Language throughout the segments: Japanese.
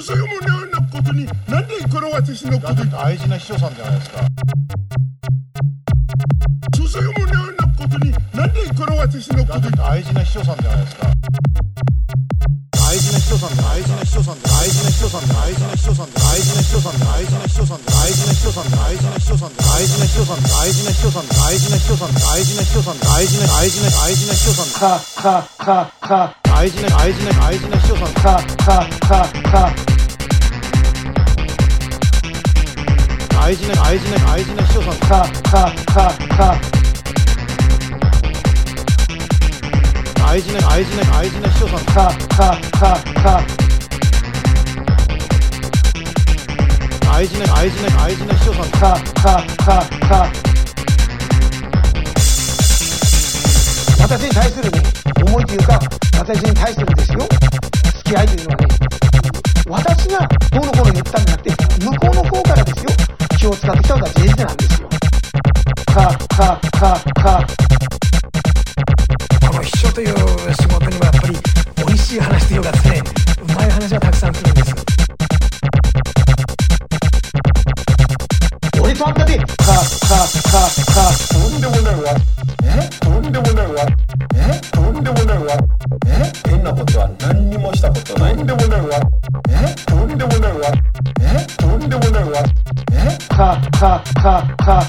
そそよもなようなことになんでこの私のこと大事な秘書さんじゃないですか。そそよもなようなことになんでこの私のこと大事な秘書さんじゃないですか大事な秘書さんで大事な秘書さんで大事な秘書さんで大事な秘書さんで大事な秘書さんで大事な秘書さんで大事な秘書さんで大事な秘書さんで大事な秘書さんで大事な秘書さんで大事な秘書さんで大事な秘書さんで大事な大事な大事な秘書さんでかかかか大事な大事な大事な秘書さんでかかかか大事な大事な大事な秘書さんかかかか大事な大事な大事な秘書さんかかかか大事な大事な大事な秘書さんかかかか私に対するね思いというか私に対するですよ。付き合いというのはね私がどうのこうの言ったんじ気を使ってきたのが事実なんですよ。かかかかこの秘書という仕事にはやっぱり美味しい話というかですねうまい話がたくさん来るんです。俺とあんたでかかかかとんでもないわ。え？とんでもないわ。え？とんでもないわ。え？変なことは何にもしたことない。とんでもないわえとんでもないわ。え？とんでもないわえかかかか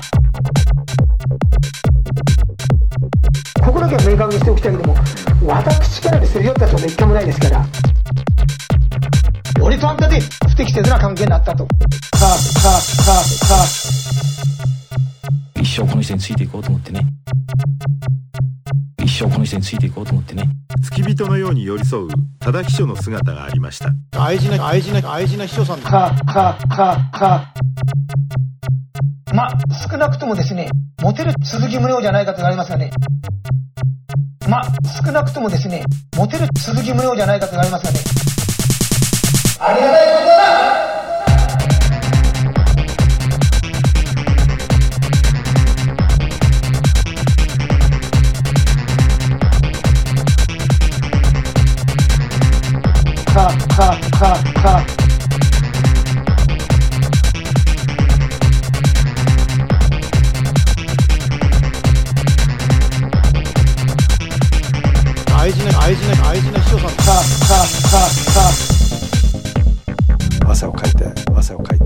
ここだけは明確にしておきたいけども私からですり寄った人は一回もないですから。俺とあんたで不適切な関係になったと。かかかか一生この人についていこうと思ってね。一生この人についていこうと思ってね。付き人のように寄り添う多田秘書の姿がありました。大事な大事な大事な秘書さんかかかかまあ少なくともですねモテる鈴木宗男じゃないかと言われますがね。まあ少なくともですねモテる鈴木宗男じゃないかと言われますがね。ありがたいことだ。かかかか大秘書さんかかか汗をかいて汗をかいて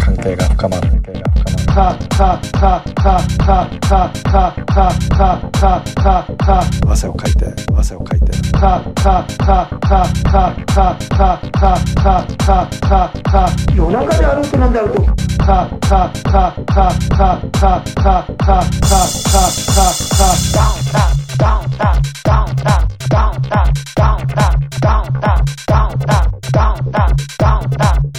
関係が深まる関係が深まる汗をかいて汗をかいて夜中であろうとなんであろうとかかかかかかかかかか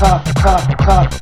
Kraft, Kraft, Kraft,